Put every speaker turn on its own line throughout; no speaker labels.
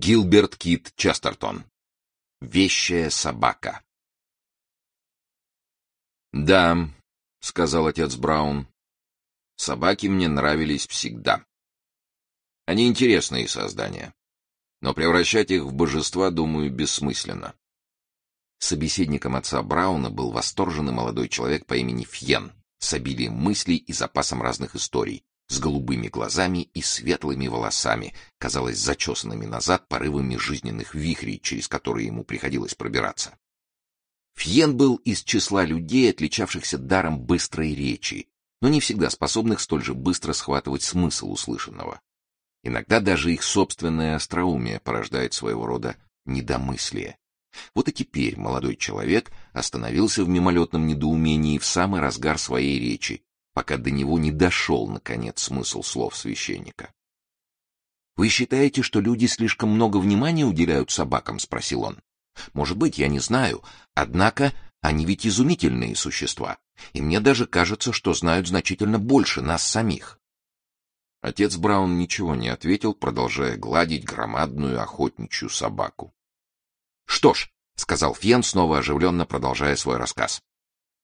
Гилберт Кит Честертон. Вещая собака. Да, сказал отец Браун. Собаки мне нравились всегда. Они интересные создания, но превращать их в божества, думаю, бессмысленно. Собеседником отца Брауна был восторженный молодой человек по имени Фьен, с обилием мыслей и запасом разных историй, с голубыми глазами и светлыми волосами, казалось зачесанными назад порывами жизненных вихрей, через которые ему приходилось пробираться. Фьен был из числа людей, отличавшихся даром быстрой речи, но не всегда способных столь же быстро схватывать смысл услышанного. Иногда даже их собственное остроумие порождает своего рода недомыслие. Вот и теперь молодой человек остановился в мимолетном недоумении в самый разгар своей речи, пока до него не дошел, наконец, смысл слов священника. «Вы считаете, что люди слишком много внимания уделяют собакам?» — спросил он. «Может быть, я не знаю. Однако они ведь изумительные существа, и мне даже кажется, что знают значительно больше нас самих». Отец Браун ничего не ответил, продолжая гладить громадную охотничью собаку. «Что ж», — сказал Фен, снова оживленно продолжая свой рассказ,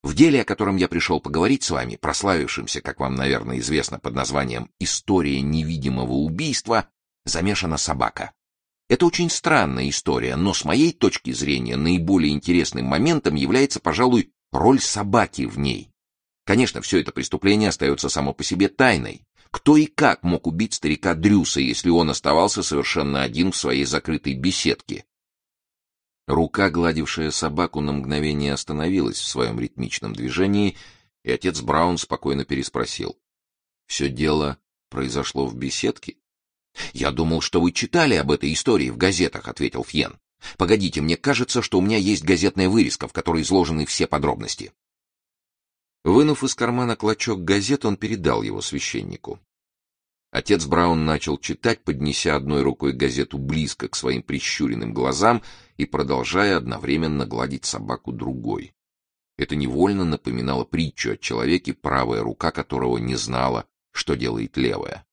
в деле, о котором я пришел поговорить с вами, прославившемся, как вам, наверное, известно под названием «История невидимого убийства», замешана собака. Это очень странная история, но с моей точки зрения наиболее интересным моментом является, пожалуй, роль собаки в ней. Конечно, все это преступление остается само по себе тайной. Кто и как мог убить старика Дрюса, если он оставался совершенно один в своей закрытой беседке? Рука, гладившая собаку, на мгновение остановилась в своем ритмичном движении, и отец Браун спокойно переспросил. — Все дело произошло в беседке? — Я думал, что вы читали об этой истории в газетах, — ответил Фьен. — Погодите, мне кажется, что у меня есть газетная вырезка, в которой изложены все подробности. Вынув из кармана клочок газет, он передал его священнику. Отец Браун начал читать, поднеся одной рукой газету близко к своим прищуренным глазам и продолжая одновременно гладить собаку другой. Это невольно напоминало притчу о человеке, правая рука которого не знала, что делает левая.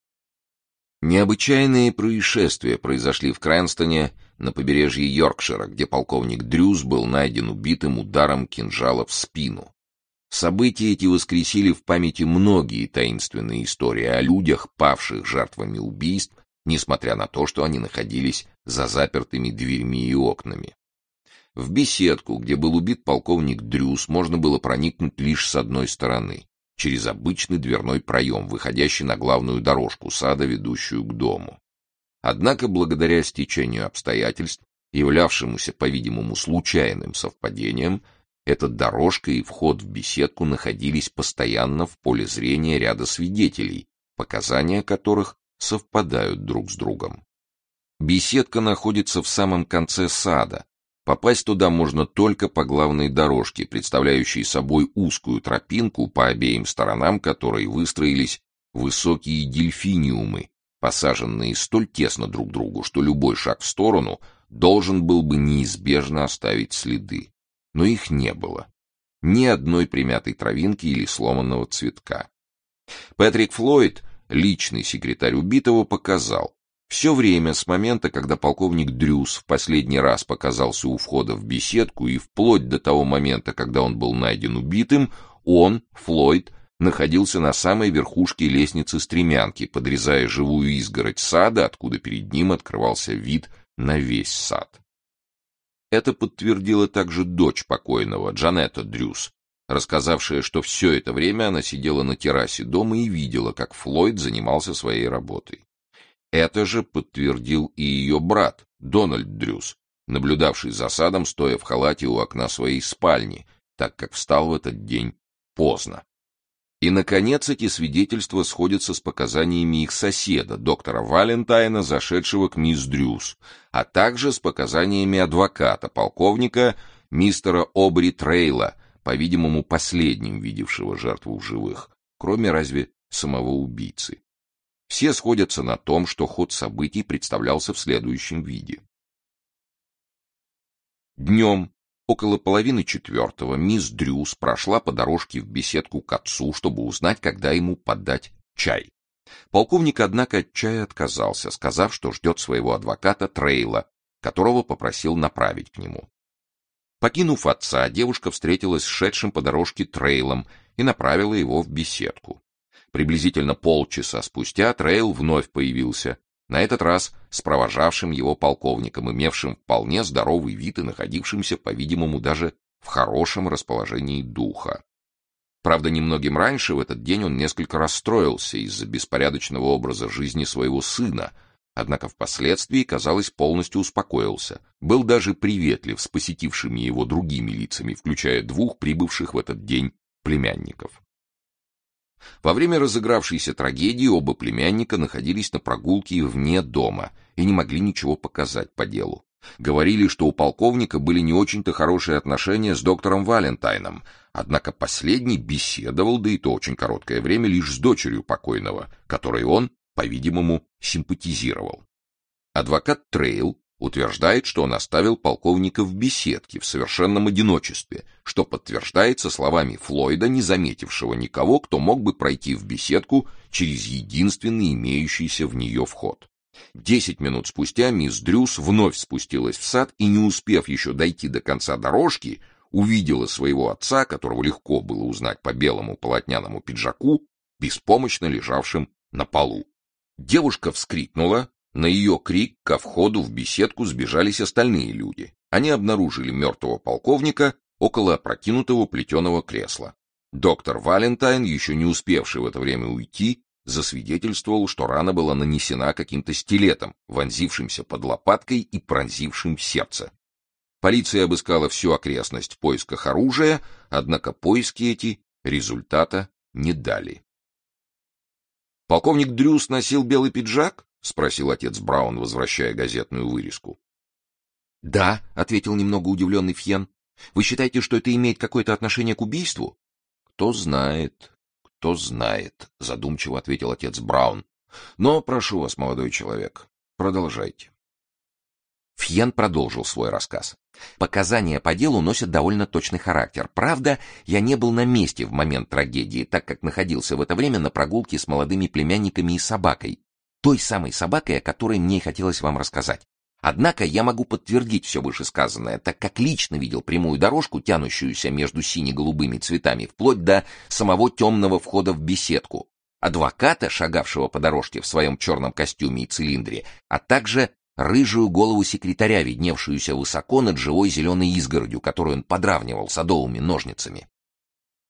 Необычайные происшествия произошли в Крэнстоне на побережье Йоркшира, где полковник Дрюс был найден убитым ударом кинжала в спину. События эти воскресили в памяти многие таинственные истории о людях, павших жертвами убийств, несмотря на то, что они находились за запертыми дверьми и окнами. В беседку, где был убит полковник Дрюс, можно было проникнуть лишь с одной стороны, через обычный дверной проем, выходящий на главную дорожку сада, ведущую к дому. Однако, благодаря стечению обстоятельств, являвшемуся, по-видимому, случайным совпадением, эта дорожка и вход в беседку находились постоянно в поле зрения ряда свидетелей, показания которых совпадают друг с другом. Беседка находится в самом конце сада. Попасть туда можно только по главной дорожке, представляющей собой узкую тропинку, по обеим сторонам которой выстроились высокие дельфиниумы, посаженные столь тесно друг к другу, что любой шаг в сторону должен был бы неизбежно оставить следы но их не было. Ни одной примятой травинки или сломанного цветка. Патрик Флойд, личный секретарь убитого, показал, все время с момента, когда полковник Дрюс в последний раз показался у входа в беседку и вплоть до того момента, когда он был найден убитым, он, Флойд, находился на самой верхушке лестницы стремянки, подрезая живую изгородь сада, откуда перед ним открывался вид на весь сад. Это подтвердила также дочь покойного, Джанетта Дрюс, рассказавшая, что все это время она сидела на террасе дома и видела, как Флойд занимался своей работой. Это же подтвердил и ее брат, Дональд Дрюс, наблюдавший за садом, стоя в халате у окна своей спальни, так как встал в этот день поздно. И, наконец, эти свидетельства сходятся с показаниями их соседа, доктора Валентайна, зашедшего к мисс Дрюс, а также с показаниями адвоката, полковника мистера Обри Трейла, по-видимому, последним видевшего жертву в живых, кроме разве самого убийцы. Все сходятся на том, что ход событий представлялся в следующем виде. Днем Около половины четвертого мисс Дрюс прошла по дорожке в беседку к отцу, чтобы узнать, когда ему подать чай. Полковник, однако, от чая отказался, сказав, что ждет своего адвоката Трейла, которого попросил направить к нему. Покинув отца, девушка встретилась с шедшим по дорожке Трейлом и направила его в беседку. Приблизительно полчаса спустя Трейл вновь появился, на этот раз с провожавшим его полковником, имевшим вполне здоровый вид и находившимся, по-видимому, даже в хорошем расположении духа. Правда, немногим раньше в этот день он несколько расстроился из-за беспорядочного образа жизни своего сына, однако впоследствии, казалось, полностью успокоился. Был даже приветлив с посетившими его другими лицами, включая двух прибывших в этот день племянников. Во время разыгравшейся трагедии оба племянника находились на прогулке вне дома и не могли ничего показать по делу. Говорили, что у полковника были не очень-то хорошие отношения с доктором Валентайном, однако последний беседовал, да и то очень короткое время, лишь с дочерью покойного, которой он, по-видимому, симпатизировал. Адвокат Трейл утверждает, что он оставил полковника в беседке в совершенном одиночестве, что подтверждается словами Флойда, не заметившего никого, кто мог бы пройти в беседку через единственный имеющийся в нее вход. Десять минут спустя мисс Дрюс вновь спустилась в сад и, не успев еще дойти до конца дорожки, увидела своего отца, которого легко было узнать по белому полотняному пиджаку, беспомощно лежавшим на полу. Девушка вскрикнула, на ее крик ко входу в беседку сбежались остальные люди. Они обнаружили мертвого полковника около опрокинутого плетеного кресла. Доктор Валентайн, еще не успевший в это время уйти, засвидетельствовал, что рана была нанесена каким-то стилетом, вонзившимся под лопаткой и пронзившим сердце. Полиция обыскала всю окрестность в поисках оружия, однако поиски эти результата не дали. Полковник Дрюс носил белый пиджак? — спросил отец Браун, возвращая газетную вырезку. — Да, — ответил немного удивленный Фьен. — Вы считаете, что это имеет какое-то отношение к убийству? — Кто знает, кто знает, — задумчиво ответил отец Браун. — Но прошу вас, молодой человек, продолжайте. Фьен продолжил свой рассказ. Показания по делу носят довольно точный характер. Правда, я не был на месте в момент трагедии, так как находился в это время на прогулке с молодыми племянниками и собакой, той самой собакой, о которой мне хотелось вам рассказать. Однако я могу подтвердить все вышесказанное, так как лично видел прямую дорожку, тянущуюся между сине-голубыми цветами, вплоть до самого темного входа в беседку, адвоката, шагавшего по дорожке в своем черном костюме и цилиндре, а также рыжую голову секретаря, видневшуюся высоко над живой зеленой изгородью, которую он подравнивал садовыми ножницами.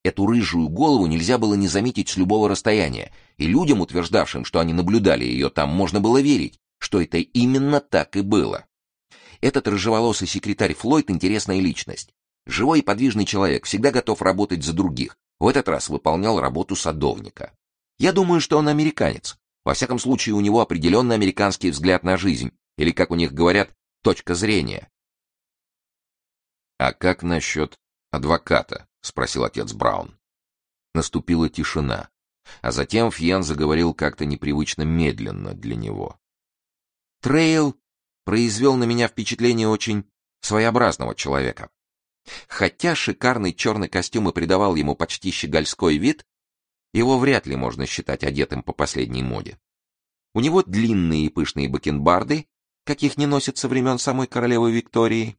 Эту рыжую голову нельзя было не заметить с любого расстояния, и людям, утверждавшим, что они наблюдали ее там, можно было верить, что это именно так и было. Этот рыжеволосый секретарь Флойд — интересная личность. Живой и подвижный человек, всегда готов работать за других. В этот раз выполнял работу садовника. Я думаю, что он американец. Во всяком случае, у него определенный американский взгляд на жизнь, или, как у них говорят, точка зрения. А как насчет адвоката? — спросил отец Браун. Наступила тишина, а затем Фиен заговорил как-то непривычно медленно для него. Трейл произвел на меня впечатление очень своеобразного человека. Хотя шикарный черный костюм и придавал ему почти щегольской вид, его вряд ли можно считать одетым по последней моде. У него длинные и пышные бакенбарды, каких не носят со времен самой королевы Виктории,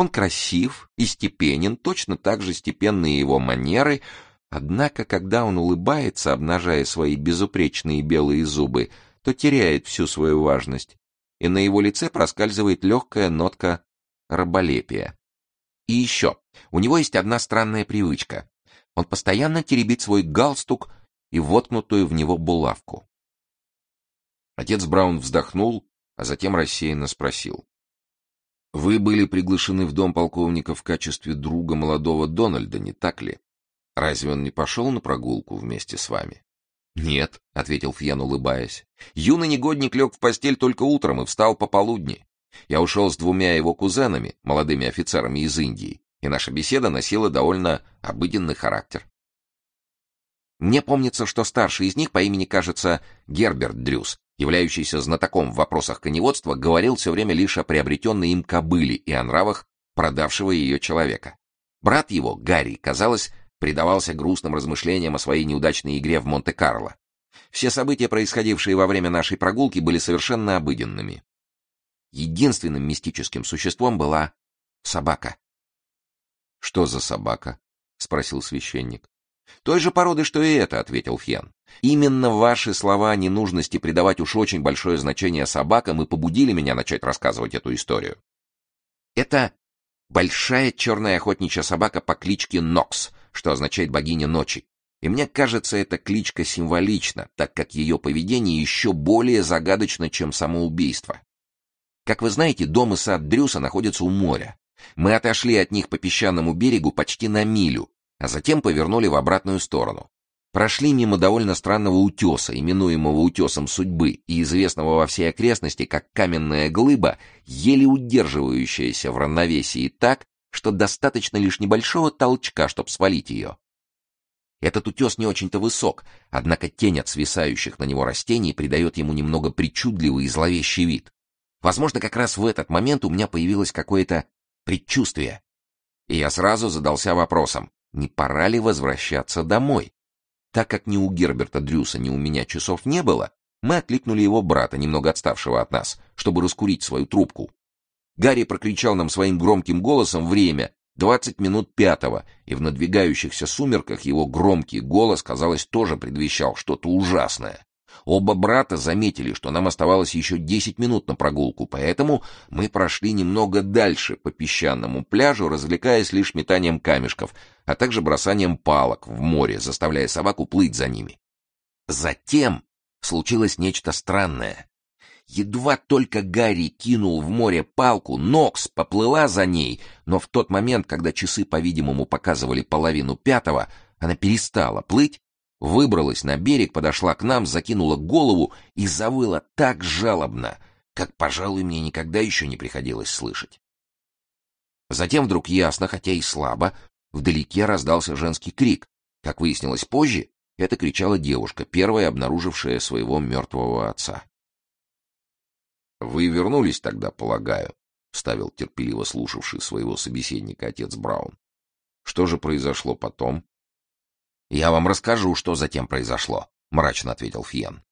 он красив и степенен, точно так же степенные его манеры, однако, когда он улыбается, обнажая свои безупречные белые зубы, то теряет всю свою важность, и на его лице проскальзывает легкая нотка раболепия. И еще, у него есть одна странная привычка. Он постоянно теребит свой галстук и воткнутую в него булавку. Отец Браун вздохнул, а затем рассеянно спросил. Вы были приглашены в дом полковника в качестве друга молодого Дональда, не так ли? Разве он не пошел на прогулку вместе с вами? Нет, ответил Фьен, улыбаясь. Юный негодник лег в постель только утром и встал пополудни. Я ушел с двумя его кузенами, молодыми офицерами из Индии, и наша беседа носила довольно обыденный характер. Мне помнится, что старший из них по имени, кажется, Герберт Дрюс, являющийся знатоком в вопросах коневодства, говорил все время лишь о приобретенной им кобыле и о нравах продавшего ее человека. Брат его, Гарри, казалось, предавался грустным размышлениям о своей неудачной игре в Монте-Карло.
Все события, происходившие во время нашей прогулки, были совершенно обыденными. Единственным мистическим существом была собака.
«Что за собака?» — спросил священник.
«Той же породы, что и это», — ответил Фен. «Именно ваши слова о ненужности придавать уж очень большое значение собакам и побудили меня начать рассказывать эту историю. Это большая черная охотничья собака по кличке Нокс, что означает «богиня ночи». И мне кажется, эта кличка символична, так как ее поведение еще более загадочно, чем само убийство. Как вы знаете, дом и сад Дрюса находятся у моря. Мы отошли от них по песчаному берегу почти на милю, а затем повернули в обратную сторону. Прошли мимо довольно странного утеса, именуемого утесом судьбы, и известного во всей окрестности как каменная глыба, еле удерживающаяся в равновесии так, что достаточно лишь небольшого толчка, чтобы свалить ее. Этот утес не очень-то высок, однако тень от свисающих на него растений придает ему немного причудливый и зловещий вид. Возможно, как раз в этот момент у меня появилось какое-то предчувствие. И я сразу задался вопросом, не пора ли возвращаться домой? Так как ни у Герберта Дрюса, ни у меня часов не было, мы окликнули его брата, немного отставшего от нас, чтобы раскурить свою трубку. Гарри прокричал нам своим громким голосом время, двадцать минут пятого, и в надвигающихся сумерках его громкий голос, казалось, тоже предвещал что-то ужасное. Оба брата заметили, что нам оставалось еще десять минут на прогулку, поэтому мы прошли немного дальше по песчаному пляжу, развлекаясь лишь метанием камешков, а также бросанием палок в море, заставляя собаку плыть за ними. Затем случилось нечто странное. Едва только Гарри кинул в море палку, Нокс поплыла за ней, но в тот момент, когда часы, по-видимому, показывали половину пятого, она перестала плыть выбралась на берег, подошла к нам, закинула голову и завыла так жалобно, как, пожалуй, мне никогда еще не приходилось слышать. Затем вдруг ясно, хотя и слабо, вдалеке раздался женский крик. Как выяснилось позже, это кричала девушка, первая обнаружившая своего мертвого отца.
«Вы вернулись тогда, полагаю», — вставил терпеливо слушавший своего собеседника отец Браун. «Что же произошло потом?»
«Я вам расскажу, что затем произошло», — мрачно ответил Фиен.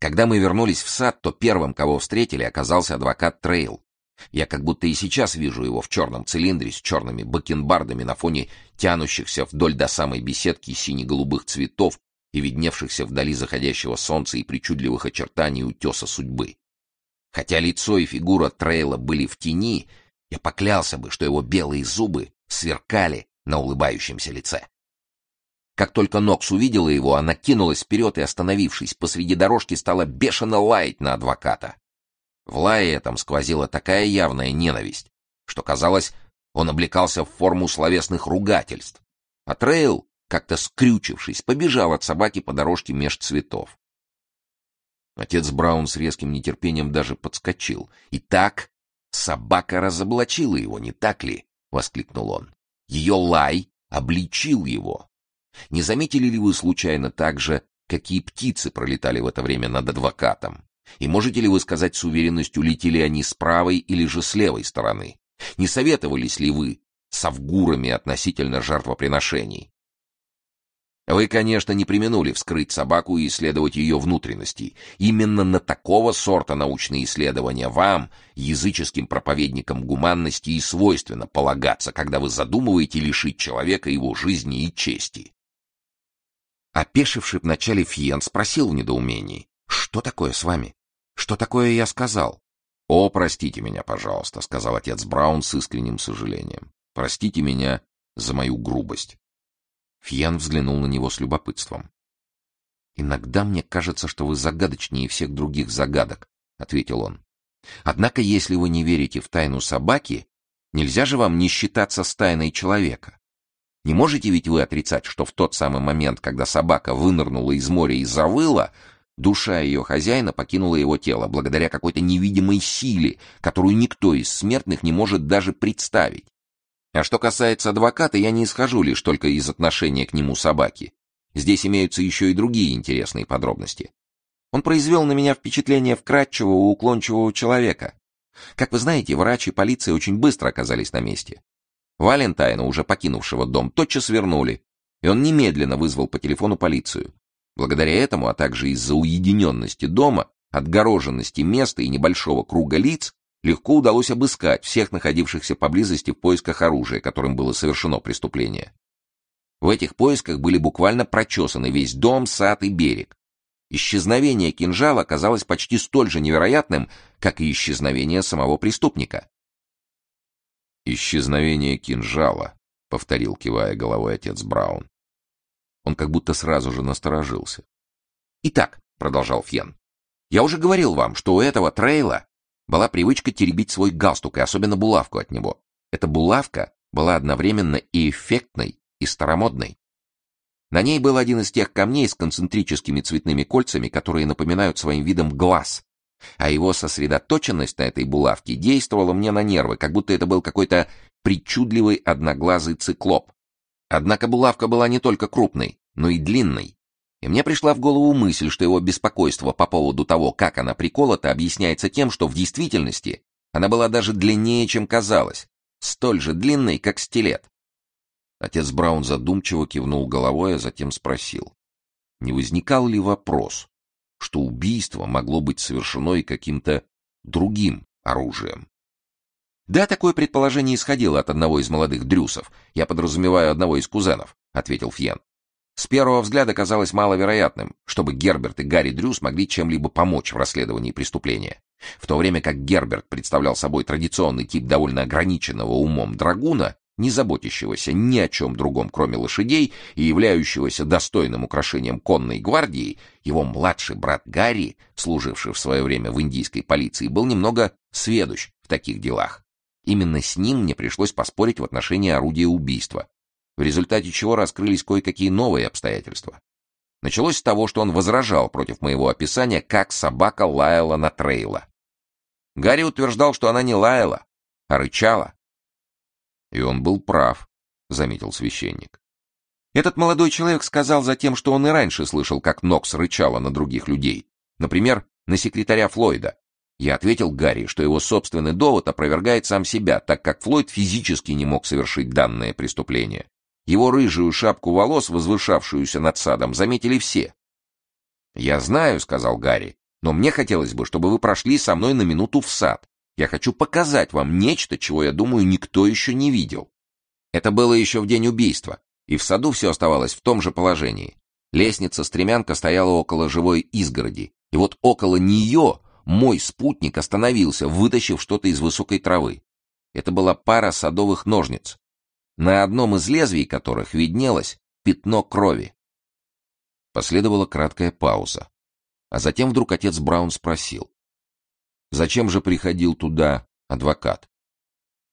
«Когда мы вернулись в сад, то первым, кого встретили, оказался адвокат Трейл. Я как будто и сейчас вижу его в черном цилиндре с черными бакенбардами на фоне тянущихся вдоль до самой беседки сине-голубых цветов и видневшихся вдали заходящего солнца и причудливых очертаний утеса судьбы. Хотя лицо и фигура Трейла были в тени, я поклялся бы, что его белые зубы сверкали на улыбающемся лице. Как только Нокс увидела его, она кинулась вперед и, остановившись посреди дорожки, стала бешено лаять на адвоката. В лае этом сквозила такая явная ненависть, что, казалось, он облекался в форму словесных ругательств. А Трейл, как-то скрючившись, побежал от собаки по дорожке меж цветов. Отец Браун с резким нетерпением даже подскочил. «Итак собака разоблачила его, не так ли?» — воскликнул он. «Ее лай обличил его. Не заметили ли вы случайно также, какие птицы пролетали в это время над адвокатом? И можете ли вы сказать с уверенностью, летели они с правой или же с левой стороны? Не советовались ли вы с авгурами относительно жертвоприношений? Вы, конечно, не применули вскрыть собаку и исследовать ее внутренности. Именно на такого сорта научные исследования вам, языческим проповедникам гуманности, и свойственно полагаться, когда вы задумываете лишить человека его жизни и чести. Опешивший вначале Фиен спросил в недоумении. «Что такое с вами? Что такое я сказал?»
«О, простите меня, пожалуйста», — сказал отец Браун с искренним сожалением. «Простите меня за мою грубость».
Фиен взглянул на него с любопытством. «Иногда мне кажется, что вы загадочнее всех других загадок», — ответил он. «Однако, если вы не верите в тайну собаки, нельзя же вам не считаться с тайной человека. Не можете ведь вы отрицать, что в тот самый момент, когда собака вынырнула из моря и завыла, душа ее хозяина покинула его тело благодаря какой-то невидимой силе, которую никто из смертных не может даже представить. А что касается адвоката, я не исхожу лишь только из отношения к нему собаки. Здесь имеются еще и другие интересные подробности. Он произвел на меня впечатление вкрадчивого, уклончивого человека. Как вы знаете, врач и полиция очень быстро оказались на месте. Валентайна, уже покинувшего дом, тотчас вернули, и он немедленно вызвал по телефону полицию. Благодаря этому, а также из-за уединенности дома, отгороженности места и небольшого круга лиц, легко удалось обыскать всех находившихся поблизости в поисках оружия, которым было совершено преступление. В этих поисках были буквально прочесаны весь дом, сад и берег. Исчезновение кинжала оказалось почти столь же невероятным, как и исчезновение самого преступника.
«Исчезновение кинжала», — повторил, кивая головой отец Браун.
Он как будто сразу же насторожился. «Итак», — продолжал Фен, — «я уже говорил вам, что у этого Трейла была привычка теребить свой галстук и особенно булавку от него. Эта булавка была одновременно и эффектной, и старомодной. На ней был один из тех камней с концентрическими цветными кольцами, которые напоминают своим видом глаз. А его сосредоточенность на этой булавке действовала мне на нервы, как будто это был какой-то причудливый одноглазый циклоп. Однако булавка была не только крупной, но и длинной. И мне пришла в голову мысль, что его беспокойство по поводу того, как она приколота, объясняется тем, что в действительности она была даже длиннее, чем казалось, столь же длинной, как стилет. Отец Браун задумчиво кивнул головой, а затем спросил: не возникал ли вопрос, что убийство могло быть совершено и каким-то другим оружием? Да, такое предположение исходило от одного из молодых дрюсов. Я подразумеваю одного из кузенов, ответил Фьен. С первого взгляда казалось маловероятным, чтобы Герберт и Гарри Дрюс могли чем-либо помочь в расследовании преступления. В то время как Герберт представлял собой традиционный тип довольно ограниченного умом драгуна, не заботящегося ни о чем другом, кроме лошадей, и являющегося достойным украшением конной гвардии, его младший брат Гарри, служивший в свое время в индийской полиции, был немного сведущ в таких делах. Именно с ним мне пришлось поспорить в отношении орудия убийства, в результате чего раскрылись кое-какие новые обстоятельства. Началось с того, что он возражал против моего описания, как собака лаяла на Трейла. Гарри утверждал, что она не лаяла, а рычала.
И он был прав, заметил священник.
Этот молодой человек сказал затем, что он и раньше слышал, как Нокс рычала на других людей, например, на секретаря Флойда, я ответил Гарри, что его собственный довод опровергает сам себя, так как Флойд физически не мог совершить данное преступление. Его рыжую шапку волос, возвышавшуюся над садом, заметили все. «Я знаю», — сказал Гарри, — «но мне хотелось бы, чтобы вы прошли со мной на минуту в сад. Я хочу показать вам нечто, чего, я думаю, никто еще не видел». Это было еще в день убийства, и в саду все оставалось в том же положении. Лестница-стремянка стояла около живой изгороди, и вот около нее мой спутник остановился, вытащив что-то из высокой травы. Это была пара садовых ножниц, на одном из лезвий которых виднелось пятно крови. Последовала краткая пауза. А затем вдруг отец Браун спросил. «Зачем же приходил туда адвокат?»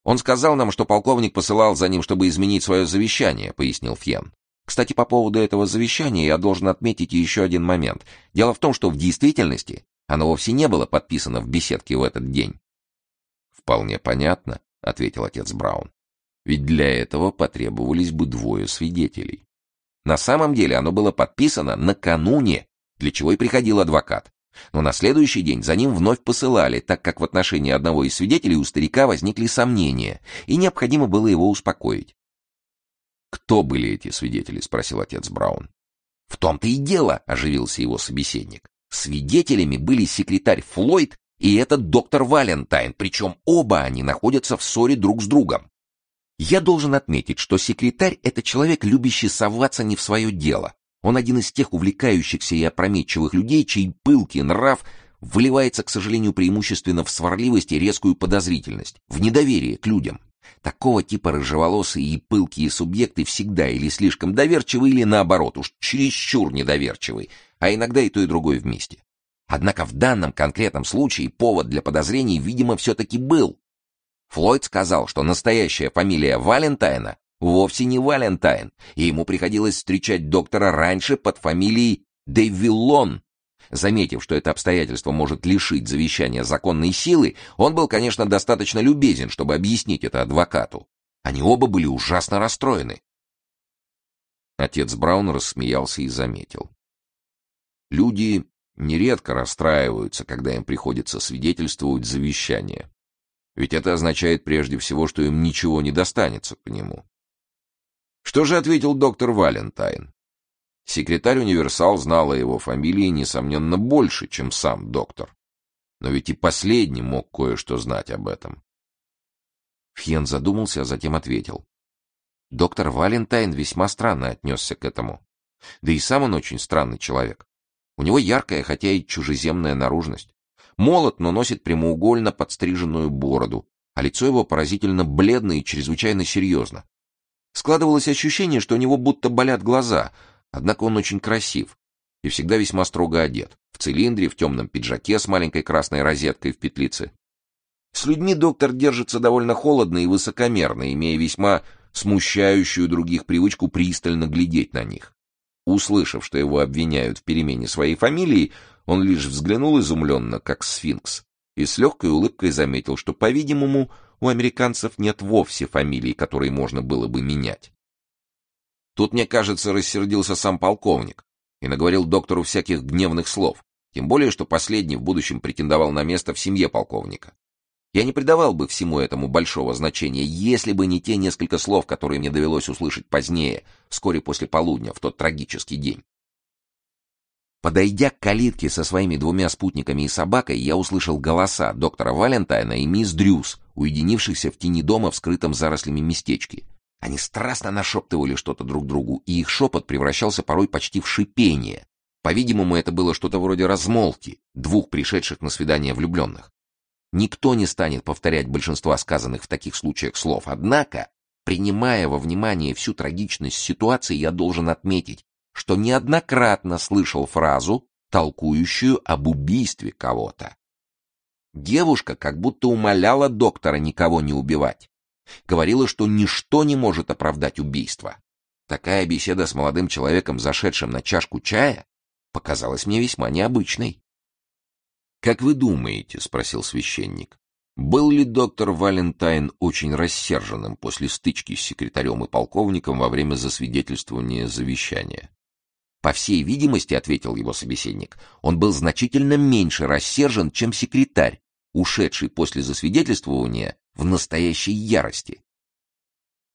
«Он сказал нам, что полковник посылал за ним, чтобы изменить свое завещание», — пояснил Фьен. «Кстати, по поводу этого завещания я должен отметить еще один момент. Дело в том, что в действительности оно вовсе не было подписано в беседке в этот день.
Вполне понятно, ответил отец Браун. Ведь для этого потребовались бы двое свидетелей.
На самом деле оно было подписано накануне, для чего и приходил адвокат. Но на следующий день за ним вновь посылали, так как в отношении одного из свидетелей у старика возникли сомнения, и необходимо было его успокоить.
«Кто были эти свидетели?» — спросил отец Браун.
«В том-то и дело», — оживился его собеседник. Свидетелями были секретарь Флойд и этот доктор Валентайн, причем оба они находятся в ссоре друг с другом. Я должен отметить, что секретарь — это человек, любящий соваться не в свое дело. Он один из тех увлекающихся и опрометчивых людей, чей пылкий нрав выливается, к сожалению, преимущественно в сварливость и резкую подозрительность, в недоверие к людям. Такого типа рыжеволосые и пылкие субъекты всегда или слишком доверчивы, или наоборот, уж чересчур недоверчивы, а иногда и то, и другое вместе. Однако в данном конкретном случае повод для подозрений, видимо, все-таки был. Флойд сказал, что настоящая фамилия Валентайна вовсе не Валентайн, и ему приходилось встречать доктора раньше под фамилией Девиллон. Заметив, что это обстоятельство может лишить завещания законной силы, он был, конечно, достаточно любезен, чтобы объяснить это адвокату. Они оба были ужасно расстроены.
Отец Браун рассмеялся и заметил. Люди нередко расстраиваются, когда им приходится свидетельствовать завещание. Ведь это означает прежде всего, что им ничего не достанется по нему. Что же ответил доктор Валентайн?
Секретарь Универсал знал о его фамилии, несомненно, больше, чем сам доктор. Но ведь и последний мог кое-что знать об этом. Фьен задумался, а затем ответил. Доктор Валентайн весьма странно отнесся к этому. Да и сам он очень странный человек. У него яркая, хотя и чужеземная наружность. Молод, но носит прямоугольно подстриженную бороду, а лицо его поразительно бледно и чрезвычайно серьезно. Складывалось ощущение, что у него будто болят глаза, однако он очень красив и всегда весьма строго одет, в цилиндре, в темном пиджаке с маленькой красной розеткой в петлице. С людьми доктор держится довольно холодно и высокомерно, имея весьма смущающую других привычку пристально глядеть на них. Услышав, что его обвиняют в перемене своей фамилии, он лишь взглянул изумленно, как сфинкс, и с легкой улыбкой заметил, что, по-видимому, у американцев нет вовсе фамилий, которые можно было бы менять. Тут, мне кажется, рассердился сам полковник и наговорил доктору всяких гневных слов, тем более, что последний в будущем претендовал на место в семье полковника. Я не придавал бы всему этому большого значения, если бы не те несколько слов, которые мне довелось услышать позднее, вскоре после полудня, в тот трагический день. Подойдя к калитке со своими двумя спутниками и собакой, я услышал голоса доктора Валентайна и мисс Дрюс, уединившихся в тени дома в скрытом зарослями местечке. Они страстно нашептывали что-то друг другу, и их шепот превращался порой почти в шипение. По-видимому, это было что-то вроде размолвки двух пришедших на свидание влюбленных. Никто не станет повторять большинство сказанных в таких случаях слов, однако, принимая во внимание всю трагичность ситуации, я должен отметить, что неоднократно слышал фразу, толкующую об убийстве кого-то. Девушка как будто умоляла доктора никого не убивать. Говорила, что ничто не может оправдать убийство. Такая беседа с молодым человеком, зашедшим на чашку чая, показалась мне весьма необычной. «Как вы думаете?» — спросил священник. «Был ли доктор Валентайн очень рассерженным после стычки с секретарем и полковником во время засвидетельствования завещания?» «По всей видимости», — ответил его собеседник, — «он был значительно меньше рассержен, чем секретарь, ушедший после засвидетельствования в настоящей ярости».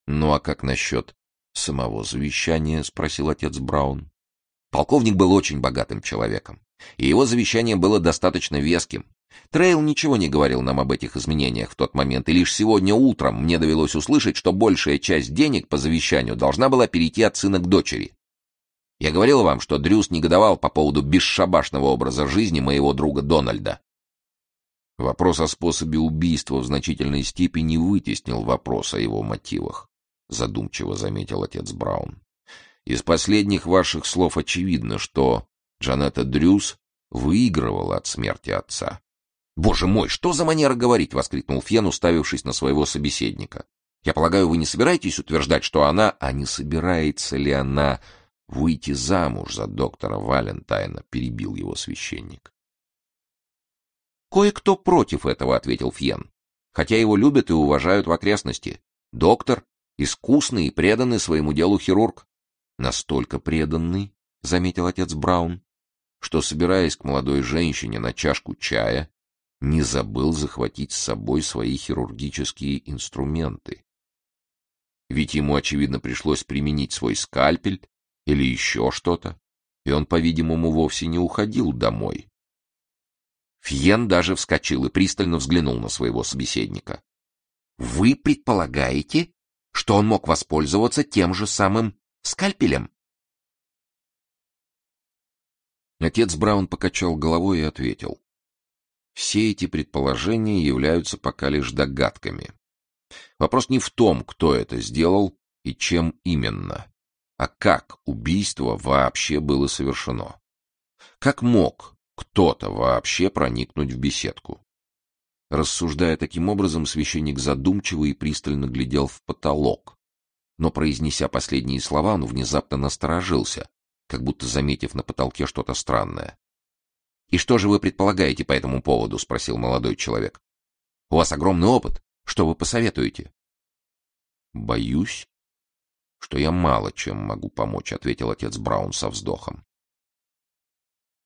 «Ну а как насчет самого завещания?» — спросил отец Браун. Полковник был очень богатым человеком и его завещание было достаточно веским. Трейл ничего не говорил нам об этих изменениях в тот момент, и лишь сегодня утром мне довелось услышать, что большая часть денег по завещанию должна была перейти от сына к дочери. Я говорил вам, что Дрюс негодовал по поводу бесшабашного образа жизни моего друга Дональда. Вопрос о способе убийства в значительной степени вытеснил вопрос о его мотивах, задумчиво заметил отец Браун. Из последних ваших слов очевидно, что Джанетта Дрюс выигрывала от смерти отца. «Боже мой, что за манера говорить!» — воскликнул Фен, уставившись на своего собеседника. «Я полагаю, вы не собираетесь утверждать, что она... А не собирается ли она выйти замуж за доктора Валентайна?» — перебил его священник. «Кое-кто против этого», — ответил Фьен. «Хотя его любят и уважают в окрестности. Доктор — искусный и преданный своему делу хирург. Настолько преданный, — заметил отец Браун, что, собираясь к молодой женщине на чашку чая, не забыл захватить с собой свои хирургические инструменты. Ведь ему, очевидно, пришлось применить свой скальпель или еще что-то, и он, по-видимому, вовсе не уходил домой. Фьен даже вскочил и пристально взглянул на своего собеседника. «Вы предполагаете, что он мог воспользоваться тем же самым скальпелем?» Отец Браун покачал головой и ответил. Все эти предположения являются пока лишь догадками. Вопрос не в том, кто это сделал и чем именно, а как убийство вообще было совершено. Как мог кто-то вообще проникнуть в беседку? Рассуждая таким образом, священник задумчиво и пристально глядел в потолок. Но, произнеся последние слова, он внезапно насторожился, как будто заметив на потолке что-то странное. «И что же вы предполагаете по этому поводу?» — спросил молодой человек. «У вас огромный опыт. Что вы посоветуете?» «Боюсь, что я мало чем могу помочь», — ответил отец Браун со вздохом.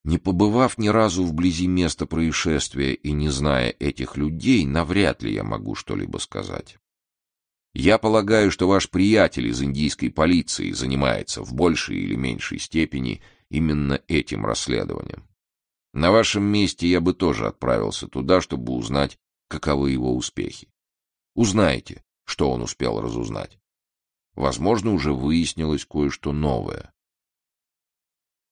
Не побывав ни разу вблизи места происшествия и не зная этих людей, навряд ли я могу что-либо сказать. Я полагаю, что ваш приятель из индийской полиции занимается в большей или меньшей степени именно этим расследованием. На вашем месте я бы тоже отправился туда, чтобы узнать, каковы его успехи. Узнайте, что он успел разузнать. Возможно, уже выяснилось кое-что новое.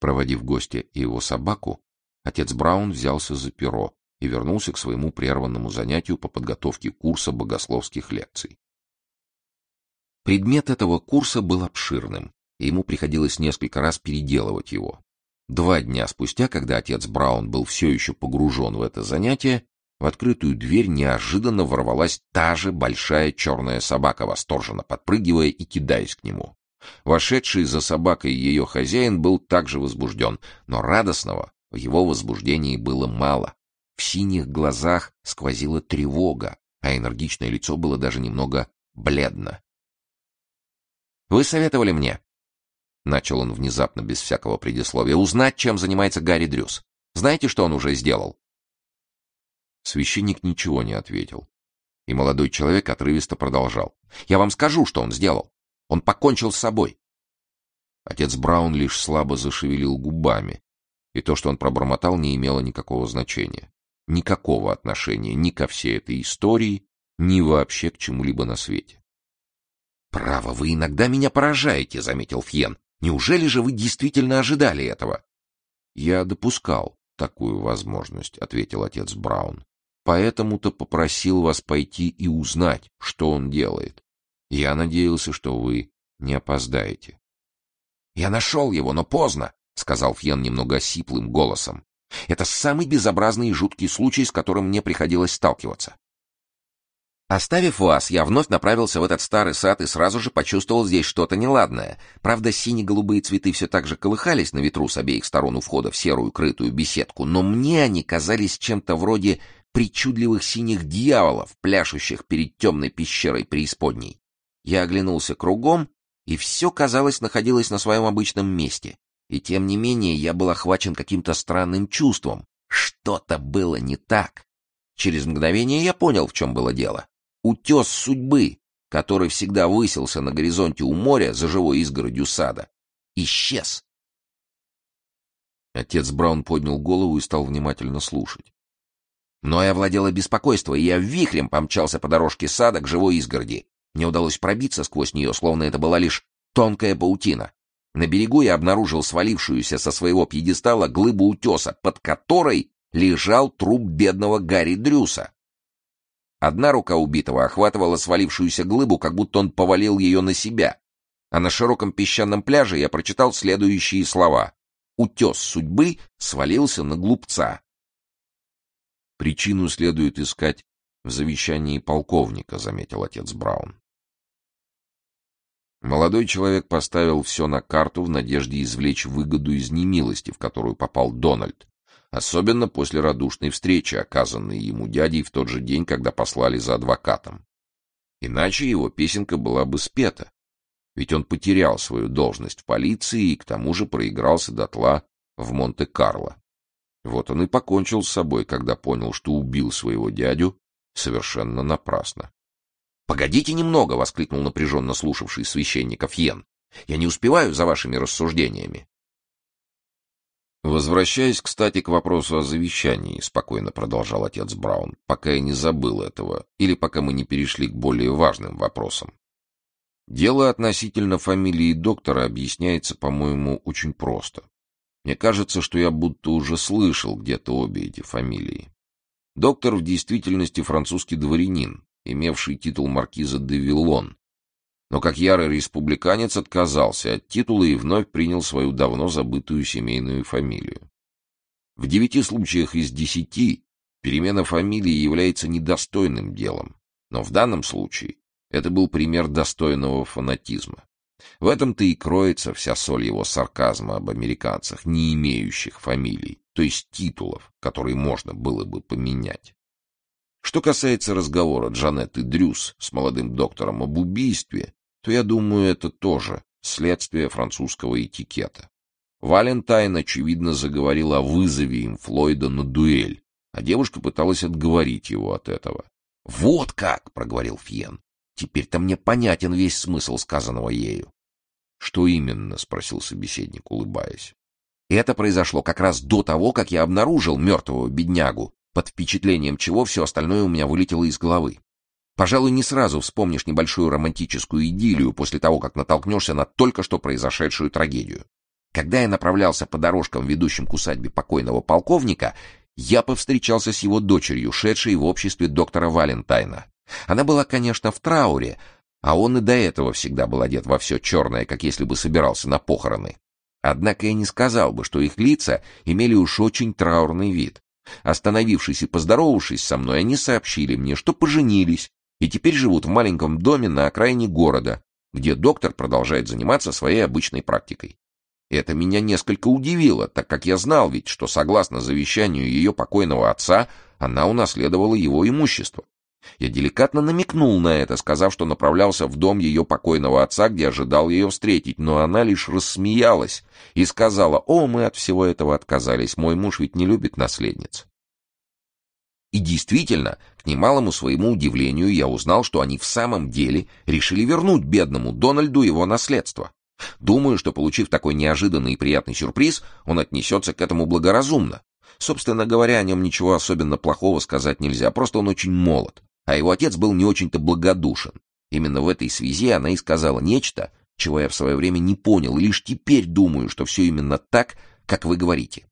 Проводив гостя и его собаку, отец Браун взялся за перо и вернулся к своему прерванному занятию по подготовке курса богословских лекций. Предмет этого курса был обширным, и ему приходилось несколько раз переделывать его. Два дня спустя, когда отец Браун был все еще погружен в это занятие, в открытую дверь неожиданно ворвалась та же большая черная собака, восторженно подпрыгивая и кидаясь к нему. Вошедший за собакой ее хозяин был также возбужден, но радостного в его возбуждении было мало. В синих глазах сквозила тревога, а энергичное лицо было даже немного бледно. «Вы советовали мне, начал он внезапно без всякого предисловия, узнать, чем занимается Гарри Дрюс. Знаете, что он уже сделал? Священник ничего не ответил. И молодой человек отрывисто продолжал: "Я вам скажу, что он сделал. Он покончил с собой". Отец Браун лишь слабо зашевелил губами, и то, что он пробормотал, не имело никакого значения, никакого отношения ни ко всей этой истории, ни вообще к чему-либо на свете. Право, вы иногда меня поражаете, заметил Фьен. Неужели же вы действительно ожидали этого? Я допускал такую возможность, ответил отец Браун. Поэтому-то попросил вас пойти и узнать, что он делает. Я надеялся, что вы не опоздаете. Я нашел его, но поздно, сказал Фьен немного сиплым голосом. Это самый безобразный и жуткий случай, с которым мне приходилось сталкиваться. Оставив вас, я вновь направился в этот старый сад и сразу же почувствовал здесь что-то неладное. Правда, сине-голубые цветы все так же колыхались на ветру с обеих сторон у входа в серую крытую беседку, но мне они казались чем-то вроде причудливых синих дьяволов, пляшущих перед темной пещерой преисподней. Я оглянулся кругом, и все, казалось, находилось на своем обычном месте. И тем не менее я был охвачен каким-то странным чувством. Что-то было не так. Через мгновение я понял, в чем было дело утес судьбы, который всегда высился на горизонте у моря за живой изгородью сада, исчез. Отец Браун поднял голову и стал внимательно слушать. Но я овладело беспокойство, и я вихрем помчался по дорожке сада к живой изгороди. Мне удалось пробиться сквозь нее, словно это была лишь тонкая паутина. На берегу я обнаружил свалившуюся со своего пьедестала глыбу утеса, под которой лежал труп бедного Гарри Дрюса. Одна рука убитого охватывала свалившуюся глыбу, как будто он повалил ее на себя. А на широком песчаном пляже я прочитал следующие слова. «Утес судьбы свалился на глупца». Причину следует искать в завещании полковника, заметил отец Браун. Молодой человек поставил все на карту в надежде извлечь выгоду из немилости, в которую попал Дональд, особенно после радушной встречи, оказанной ему дядей в тот же день, когда послали за адвокатом. Иначе его песенка была бы спета, ведь он потерял свою должность в полиции и к тому же проигрался дотла в Монте-Карло. Вот он и покончил с собой, когда понял, что убил своего дядю совершенно напрасно. «Погодите немного!» — воскликнул напряженно слушавший священников Йен. «Я не успеваю за вашими рассуждениями. Возвращаясь, кстати, к вопросу о завещании, спокойно продолжал отец Браун, пока я не забыл этого, или пока мы не перешли к более важным вопросам. Дело относительно фамилии доктора объясняется, по-моему, очень просто. Мне кажется, что я будто уже слышал где-то обе эти фамилии. Доктор в действительности французский дворянин, имевший титул маркиза де Виллон, но как ярый республиканец отказался от титула и вновь принял свою давно забытую семейную фамилию. В девяти случаях из десяти перемена фамилии является недостойным делом, но в данном случае это был пример достойного фанатизма. В этом-то и кроется вся соль его сарказма об американцах, не имеющих фамилий, то есть титулов, которые можно было бы поменять. Что касается разговора Джанетты Дрюс с молодым доктором об убийстве, то я думаю, это тоже следствие французского этикета. Валентайн, очевидно, заговорил о вызове им Флойда на дуэль, а девушка пыталась отговорить его от этого. «Вот как!» — проговорил Фьен. Теперь-то мне понятен весь смысл сказанного ею. «Что именно?» — спросил собеседник, улыбаясь. «Это произошло как раз до того, как я обнаружил мертвого беднягу, под впечатлением чего все остальное у меня вылетело из головы. Пожалуй, не сразу вспомнишь небольшую романтическую идиллию после того, как натолкнешься на только что произошедшую трагедию. Когда я направлялся по дорожкам, ведущим к усадьбе покойного полковника, я повстречался с его дочерью, шедшей в обществе доктора Валентайна. Она была, конечно, в трауре, а он и до этого всегда был одет во все черное, как если бы собирался на похороны. Однако я не сказал бы, что их лица имели уж очень траурный вид. Остановившись и поздоровавшись со мной, они сообщили мне, что поженились и теперь живут в маленьком доме на окраине города, где доктор продолжает заниматься своей обычной практикой. Это меня несколько удивило, так как я знал ведь, что согласно завещанию ее покойного отца, она унаследовала его имущество. Я деликатно намекнул на это, сказав, что направлялся в дом ее покойного отца, где ожидал ее встретить, но она лишь рассмеялась и сказала, «О, мы от всего этого отказались, мой муж ведь не любит наследниц». И действительно, к немалому своему удивлению, я узнал, что они в самом деле решили вернуть бедному Дональду его наследство. Думаю, что, получив такой неожиданный и приятный сюрприз, он отнесется к этому благоразумно. Собственно говоря, о нем ничего особенно плохого сказать нельзя, просто он очень молод а его отец был не очень-то благодушен. Именно в этой связи она и сказала нечто, чего я в свое время не понял, и лишь теперь думаю, что все именно так, как вы говорите.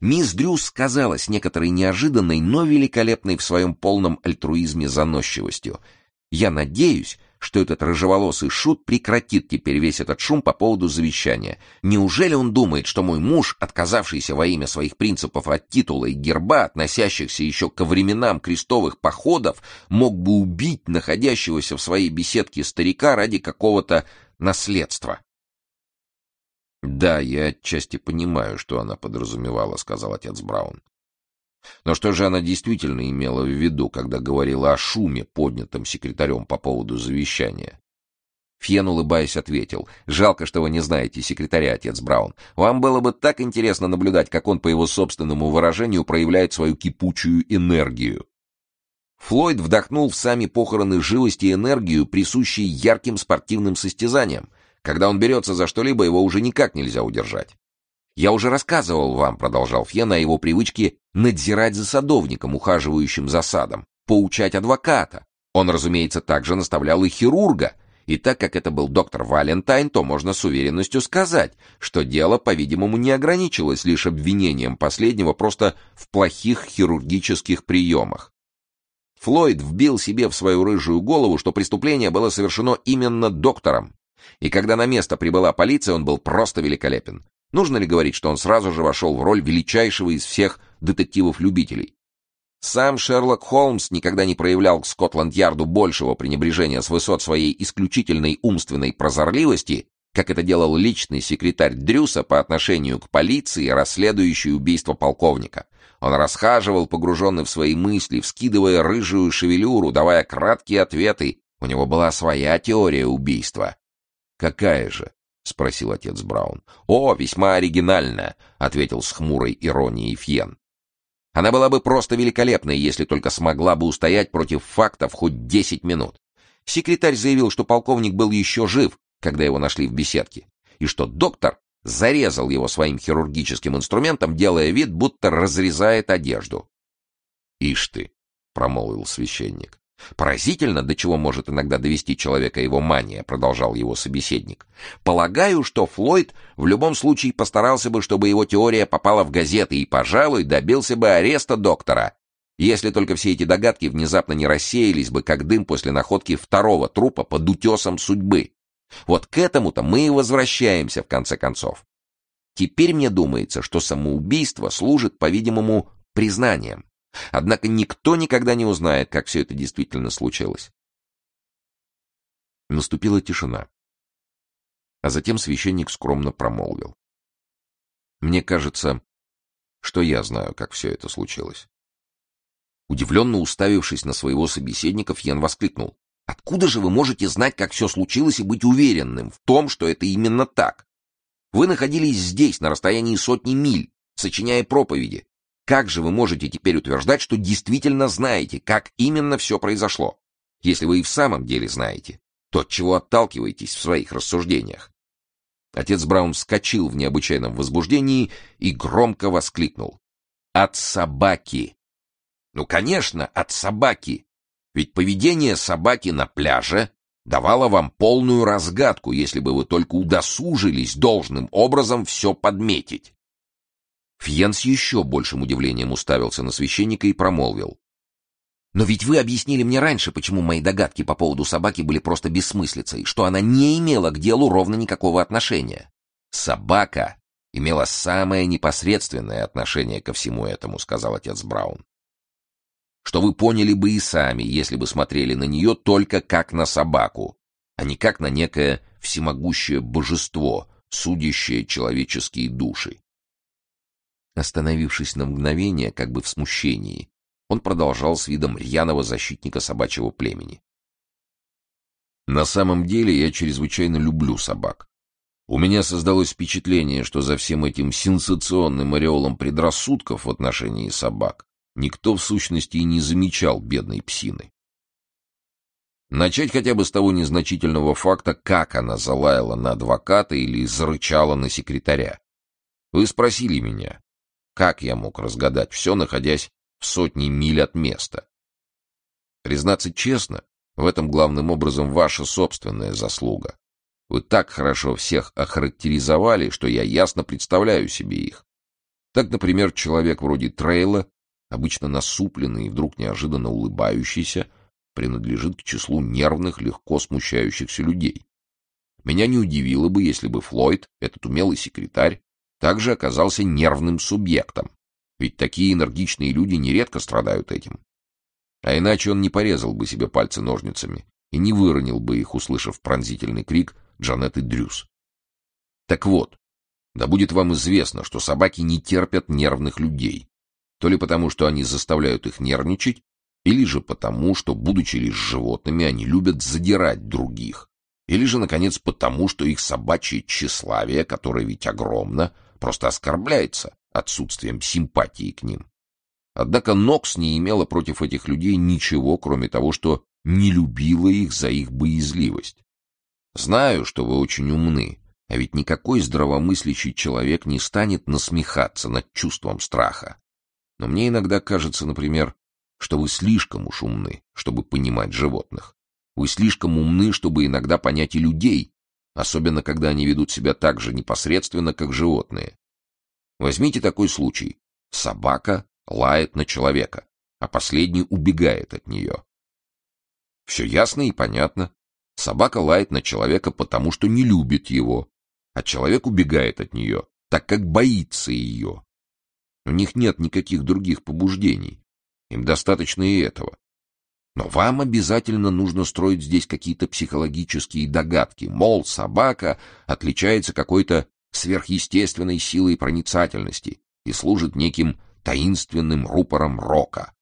Мисс Дрюс с некоторой неожиданной, но великолепной в своем полном альтруизме заносчивостью. «Я надеюсь, что этот рыжеволосый шут прекратит теперь весь этот шум по поводу завещания. Неужели он думает, что мой муж, отказавшийся во имя своих принципов от титула и герба, относящихся еще ко временам крестовых походов, мог бы убить находящегося в своей беседке старика ради какого-то наследства? «Да, я отчасти понимаю, что она подразумевала», — сказал отец Браун. Но что же она действительно имела в виду, когда говорила о шуме, поднятом секретарем по поводу завещания? Фьен, улыбаясь, ответил, «Жалко, что вы не знаете секретаря, отец Браун. Вам было бы так интересно наблюдать, как он, по его собственному выражению, проявляет свою кипучую энергию». Флойд вдохнул в сами похороны живость и энергию, присущие ярким спортивным состязаниям. Когда он берется за что-либо, его уже никак нельзя удержать. «Я уже рассказывал вам», — продолжал Фьен, о его привычке надзирать за садовником, ухаживающим за садом, поучать адвоката. Он, разумеется, также наставлял и хирурга. И так как это был доктор Валентайн, то можно с уверенностью сказать, что дело, по-видимому, не ограничилось лишь обвинением последнего просто в плохих хирургических приемах. Флойд вбил себе в свою рыжую голову, что преступление было совершено именно доктором. И когда на место прибыла полиция, он был просто великолепен. Нужно ли говорить, что он сразу же вошел в роль величайшего из всех детективов-любителей? Сам Шерлок Холмс никогда не проявлял к Скотланд-Ярду большего пренебрежения с высот своей исключительной умственной прозорливости, как это делал личный секретарь Дрюса по отношению к полиции, расследующей убийство полковника. Он расхаживал, погруженный в свои мысли, вскидывая рыжую шевелюру, давая краткие ответы. У него была своя теория убийства. Какая же? — спросил отец Браун. «О, весьма оригинальная», — ответил с хмурой иронией Фьен. «Она была бы просто великолепной, если только смогла бы устоять против фактов хоть десять минут. Секретарь заявил, что полковник был еще жив, когда его нашли в беседке, и что доктор зарезал его своим хирургическим инструментом, делая вид, будто разрезает одежду. «Ишь ты», — промолвил священник, Поразительно, до чего может иногда довести человека его мания, продолжал его собеседник. Полагаю, что Флойд в любом случае постарался бы, чтобы его теория попала в газеты и, пожалуй, добился бы ареста доктора, если только все эти догадки внезапно не рассеялись бы, как дым после находки второго трупа под утесом судьбы. Вот к этому-то мы и возвращаемся в конце концов. Теперь мне думается, что самоубийство служит, по-видимому, признанием. Однако никто никогда не узнает, как все это действительно случилось. Наступила тишина. А затем священник скромно промолвил. «Мне кажется, что я знаю, как все это случилось». Удивленно уставившись на своего собеседника, Фьен воскликнул. «Откуда же вы можете знать, как все случилось, и быть уверенным в том, что это именно так? Вы находились здесь, на расстоянии сотни миль, сочиняя проповеди, как же вы можете теперь утверждать, что действительно знаете, как именно все произошло? если вы и в самом деле знаете то, от чего отталкиваетесь в своих рассуждениях. Отец Браун вскочил в необычайном возбуждении и громко воскликнул. «От собаки!» «Ну, конечно, от собаки! Ведь поведение собаки на пляже давало вам полную разгадку, если бы вы только удосужились должным образом все подметить». Фьен с еще большим удивлением уставился на священника и промолвил. Но ведь вы объяснили мне раньше, почему мои догадки по поводу собаки были просто бессмыслицей, что она не имела к делу ровно никакого отношения. Собака имела самое непосредственное отношение ко всему этому, сказал отец Браун. Что вы поняли бы и сами, если бы смотрели на нее только как на собаку, а не как на некое всемогущее божество, судящее человеческие души. Остановившись на мгновение, как бы в смущении, он продолжал с видом рьяного защитника собачьего племени. На самом деле я чрезвычайно люблю собак. У меня создалось впечатление, что за всем этим сенсационным ореолом предрассудков в отношении собак никто в сущности и не замечал бедной псины. Начать хотя бы с того незначительного факта, как она залаяла на адвоката или зарычала на секретаря. Вы спросили меня, как я мог разгадать все, находясь в сотни миль от места. Признаться честно, в этом главным образом ваша собственная заслуга. Вы так хорошо всех охарактеризовали, что я ясно представляю себе их. Так, например, человек вроде Трейла, обычно насупленный и вдруг неожиданно улыбающийся, принадлежит к числу нервных, легко смущающихся людей. Меня не удивило бы, если бы Флойд, этот умелый секретарь, также оказался нервным субъектом. Ведь такие энергичные люди нередко страдают этим. А иначе он не порезал бы себе пальцы ножницами и не выронил бы их, услышав пронзительный крик Джанетты Дрюс. Так вот, да будет вам известно, что собаки не терпят нервных людей, то ли потому, что они заставляют их нервничать, или же потому, что, будучи лишь животными, они любят задирать других, или же, наконец, потому, что их собачье тщеславие, которое ведь огромно, просто оскорбляется, отсутствием симпатии к ним. Однако Нокс не имела против этих людей ничего, кроме того, что не любила их за их боязливость. Знаю, что вы очень умны, а ведь никакой здравомыслящий человек не станет насмехаться над чувством страха. Но мне иногда кажется, например, что вы слишком уж умны, чтобы понимать животных. Вы слишком умны, чтобы иногда понять и людей, особенно когда они ведут себя так же непосредственно, как животные. Возьмите такой случай. Собака лает на человека, а последний убегает от нее. Все ясно и понятно. Собака лает на человека, потому что не любит его, а человек убегает от нее, так как боится ее. У них нет никаких других побуждений. Им достаточно и этого. Но вам обязательно нужно строить здесь какие-то психологические догадки, мол, собака отличается какой-то сверхъестественной силой проницательности и служит неким таинственным рупором рока.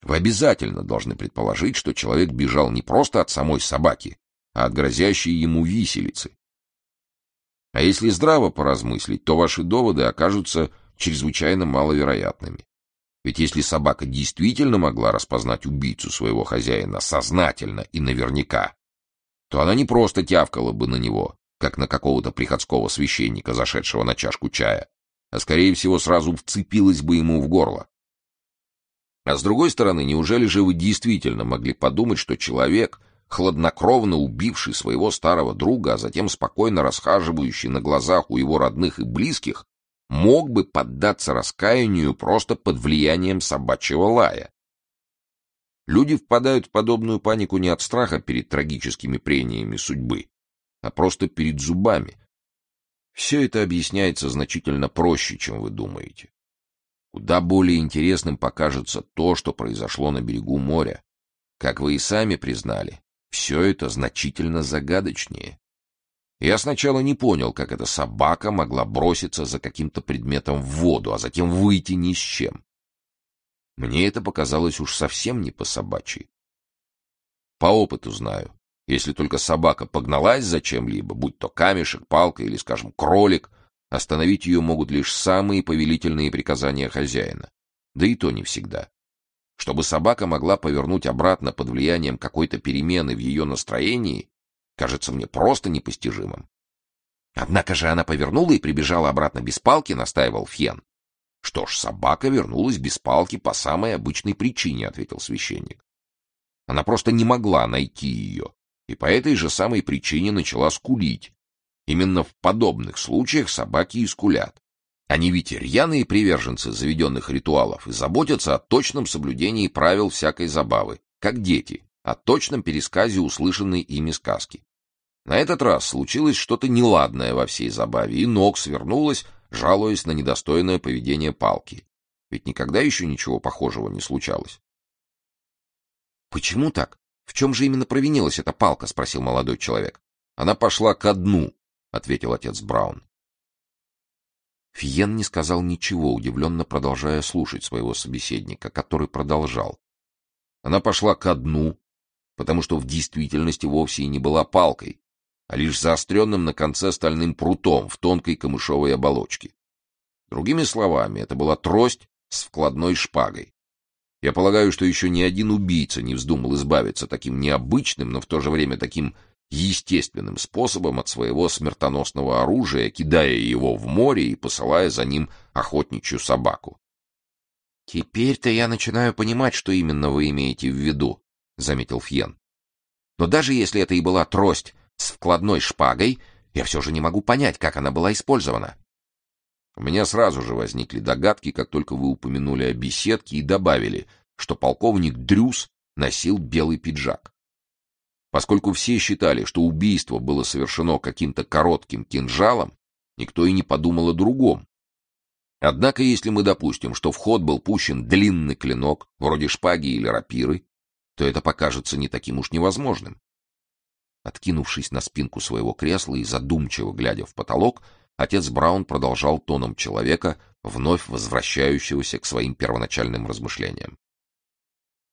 Вы обязательно должны предположить, что человек бежал не просто от самой собаки, а от грозящей ему виселицы. А если здраво поразмыслить, то ваши доводы окажутся чрезвычайно маловероятными. Ведь если собака действительно могла распознать убийцу своего хозяина сознательно и наверняка, то она не просто тявкала бы на него, как на какого-то приходского священника, зашедшего на чашку чая, а, скорее всего, сразу вцепилась бы ему в горло. А с другой стороны, неужели же вы действительно могли подумать, что человек, хладнокровно убивший своего старого друга, а затем спокойно расхаживающий на глазах у его родных и близких, мог бы поддаться раскаянию просто под влиянием собачьего лая? Люди впадают в подобную панику не от страха перед трагическими прениями судьбы, а просто перед зубами. Все это объясняется значительно проще, чем вы думаете. Куда более интересным покажется то, что произошло на берегу моря. Как вы и сами признали, все это значительно загадочнее. Я сначала не понял, как эта собака могла броситься за каким-то предметом в воду, а затем выйти ни с чем. Мне это показалось уж совсем не по-собачьи. По опыту знаю. Если только собака погналась за чем-либо, будь то камешек, палка или, скажем, кролик, остановить ее могут лишь самые повелительные приказания хозяина. Да и то не всегда. Чтобы собака могла повернуть обратно под влиянием какой-то перемены в ее настроении, кажется мне просто непостижимым. Однако же она повернула и прибежала обратно без палки, настаивал Фьен. Что ж, собака вернулась без палки по самой обычной причине, ответил священник. Она просто не могла найти ее, и по этой же самой причине начала скулить. Именно в подобных случаях собаки и скулят. Они ведь рьяные приверженцы заведенных ритуалов и заботятся о точном соблюдении правил всякой забавы, как дети, о точном пересказе услышанной ими сказки. На этот раз случилось что-то неладное во всей забаве, и ног свернулась, жалуясь на недостойное поведение палки. Ведь никогда еще ничего похожего не случалось. «Почему так? В чем же именно провинилась эта палка?» — спросил молодой человек. «Она пошла ко дну», — ответил отец Браун. Фиен не сказал ничего, удивленно продолжая слушать своего собеседника, который продолжал. Она пошла ко дну, потому что в действительности вовсе и не была палкой, а лишь заостренным на конце стальным прутом в тонкой камышовой оболочке. Другими словами, это была трость с вкладной шпагой. Я полагаю, что еще ни один убийца не вздумал избавиться таким необычным, но в то же время таким естественным способом от своего смертоносного оружия, кидая его в море и посылая за ним охотничью собаку. «Теперь-то я начинаю понимать, что именно вы имеете в виду», — заметил Фьен. «Но даже если это и была трость с вкладной шпагой, я все же не могу понять, как она была использована». У меня сразу же возникли догадки, как только вы упомянули о беседке и добавили, что полковник Дрюс носил белый пиджак. Поскольку все считали, что убийство было совершено каким-то коротким кинжалом, никто и не подумал о другом. Однако, если мы допустим, что в ход был пущен длинный клинок, вроде шпаги или рапиры, то это покажется не таким уж невозможным. Откинувшись на спинку своего кресла и задумчиво глядя в потолок, отец Браун продолжал тоном человека, вновь возвращающегося к своим первоначальным размышлениям.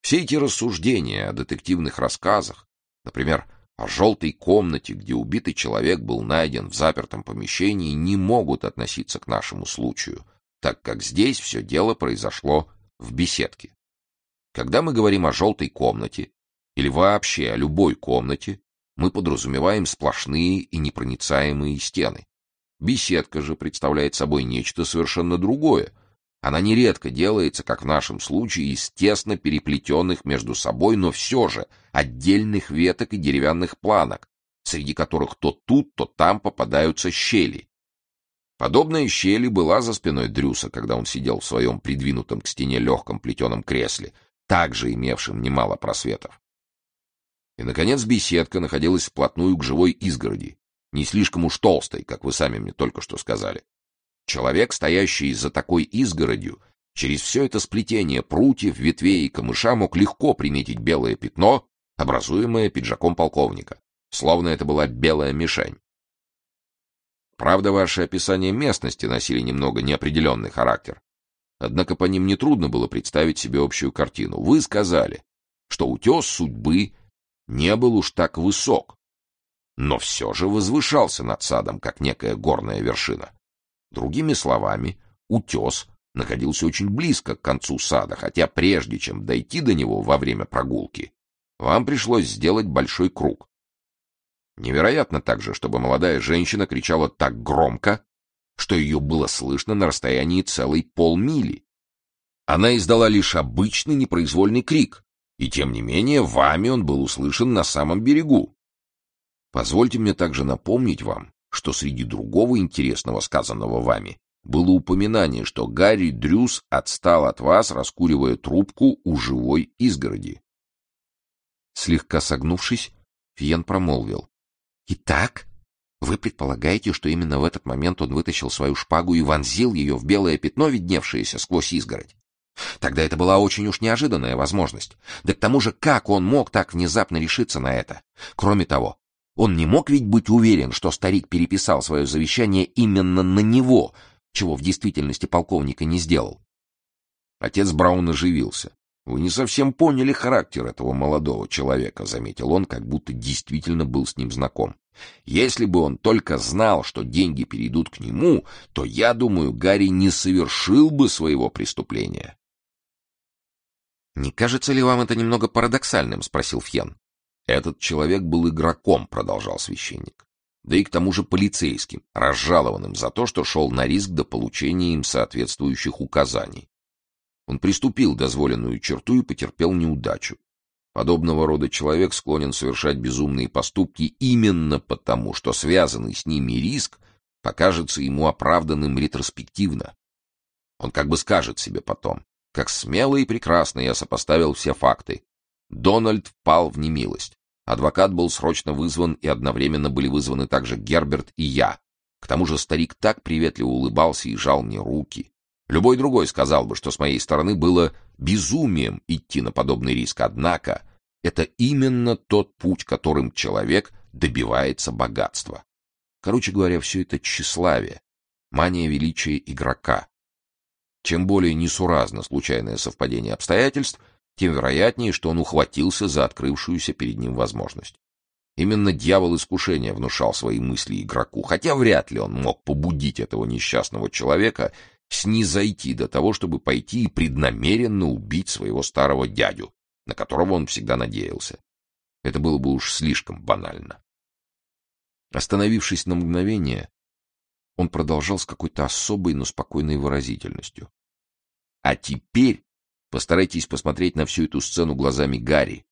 Все эти рассуждения о детективных рассказах, например, о желтой комнате, где убитый человек был найден в запертом помещении, не могут относиться к нашему случаю, так как здесь все дело произошло в беседке. Когда мы говорим о желтой комнате или вообще о любой комнате, мы подразумеваем сплошные и непроницаемые стены. Беседка же представляет собой нечто совершенно другое. Она нередко делается, как в нашем случае, из тесно переплетенных между собой, но все же отдельных веток и деревянных планок, среди которых то тут, то там попадаются щели. Подобная щели была за спиной Дрюса, когда он сидел в своем придвинутом к стене легком плетеном кресле, также имевшем немало просветов. И, наконец, беседка находилась вплотную к живой изгороди, не слишком уж толстой, как вы сами мне только что сказали. Человек, стоящий за такой изгородью, через все это сплетение прутьев, ветвей и камыша мог легко приметить белое пятно, образуемое пиджаком полковника, словно это была белая мишень. Правда, ваши описания местности носили немного неопределенный характер. Однако по ним нетрудно было представить себе общую картину. Вы сказали, что утес судьбы не был уж так высок, но все же возвышался над садом, как некая горная вершина. Другими словами, утес находился очень близко к концу сада, хотя прежде чем дойти до него во время прогулки, вам пришлось сделать большой круг. Невероятно также, чтобы молодая женщина кричала так громко, что ее было слышно на расстоянии целой полмили. Она издала лишь обычный непроизвольный крик, и тем не менее вами он был услышан на самом берегу. Позвольте мне также напомнить вам, что среди другого интересного сказанного вами было упоминание, что Гарри Дрюс отстал от вас, раскуривая трубку у живой изгороди. Слегка согнувшись, Фиен промолвил. «Итак, вы предполагаете, что именно в этот момент он вытащил свою шпагу и вонзил ее в белое пятно, видневшееся сквозь изгородь? Тогда это была очень уж неожиданная возможность. Да к тому же, как он мог так внезапно решиться на это? Кроме того, он не мог ведь быть уверен, что старик переписал свое завещание именно на него, чего в действительности полковника не сделал. Отец Браун оживился. «Вы не совсем поняли характер этого молодого человека», — заметил он, как будто действительно был с ним знаком. «Если бы он только знал, что деньги перейдут к нему, то, я думаю, Гарри не совершил бы своего преступления. Не кажется ли вам это немного парадоксальным, спросил Фьен.
Этот человек был игроком, продолжал священник. Да и к тому же полицейским, разжалованным за то, что шел на риск до получения им соответствующих указаний. Он приступил дозволенную черту и потерпел неудачу. Подобного рода человек склонен совершать безумные поступки именно потому, что связанный с ними риск покажется ему оправданным ретроспективно. Он как бы скажет себе потом, как смело и прекрасно я сопоставил все факты. Дональд впал в немилость. Адвокат был срочно вызван, и одновременно были вызваны также Герберт и я. К тому же старик так приветливо улыбался и жал мне руки. Любой другой сказал бы, что с моей стороны было безумием идти на подобный риск, однако это именно тот путь, которым человек добивается богатства. Короче говоря, все это тщеславие, мания величия игрока. Чем более несуразно случайное совпадение обстоятельств, тем вероятнее, что он ухватился за открывшуюся перед ним возможность. Именно дьявол искушения внушал свои мысли игроку, хотя вряд ли он мог побудить этого несчастного человека снизойти до того, чтобы пойти и преднамеренно убить своего старого дядю, на которого он всегда надеялся. Это было бы уж слишком банально. Остановившись на мгновение, он продолжал с какой-то особой, но спокойной выразительностью. А теперь постарайтесь посмотреть на всю эту сцену глазами Гарри.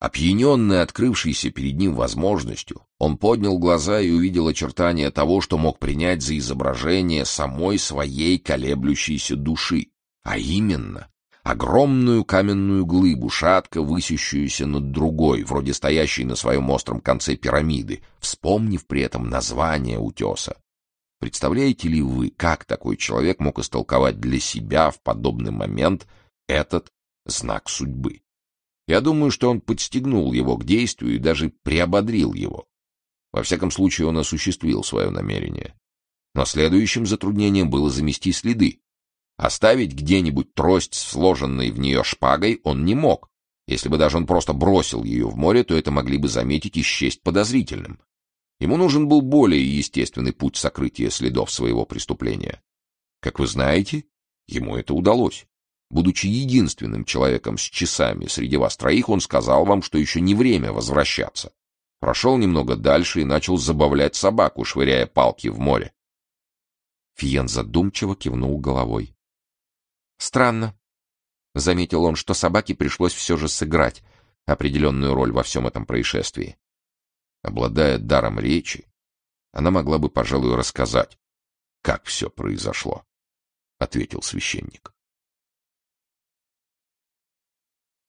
Опьяненный открывшейся перед ним возможностью, он поднял глаза и увидел очертания того, что мог принять за изображение самой своей колеблющейся души, а именно огромную каменную глыбу, шатко высящуюся над другой, вроде стоящей на своем остром конце пирамиды, вспомнив при этом название утеса. Представляете ли вы, как такой человек мог истолковать для себя в подобный момент этот знак судьбы? Я думаю, что он подстегнул его к действию и даже приободрил его. Во всяком случае, он осуществил свое намерение. Но следующим затруднением было замести следы. Оставить где-нибудь трость, сложенной в нее шпагой, он не мог. Если бы даже он просто бросил ее в море, то это могли бы заметить и счесть подозрительным. Ему нужен был более естественный путь сокрытия следов своего преступления. Как вы знаете, ему это удалось. Будучи единственным человеком с часами среди вас троих, он сказал вам, что еще не время возвращаться. Прошел немного дальше и начал забавлять собаку, швыряя палки в море. Фиен задумчиво кивнул головой. Странно, заметил он, что собаке пришлось все же сыграть определенную роль во всем этом происшествии. Обладая даром речи, она могла бы, пожалуй, рассказать, как все произошло, ответил священник.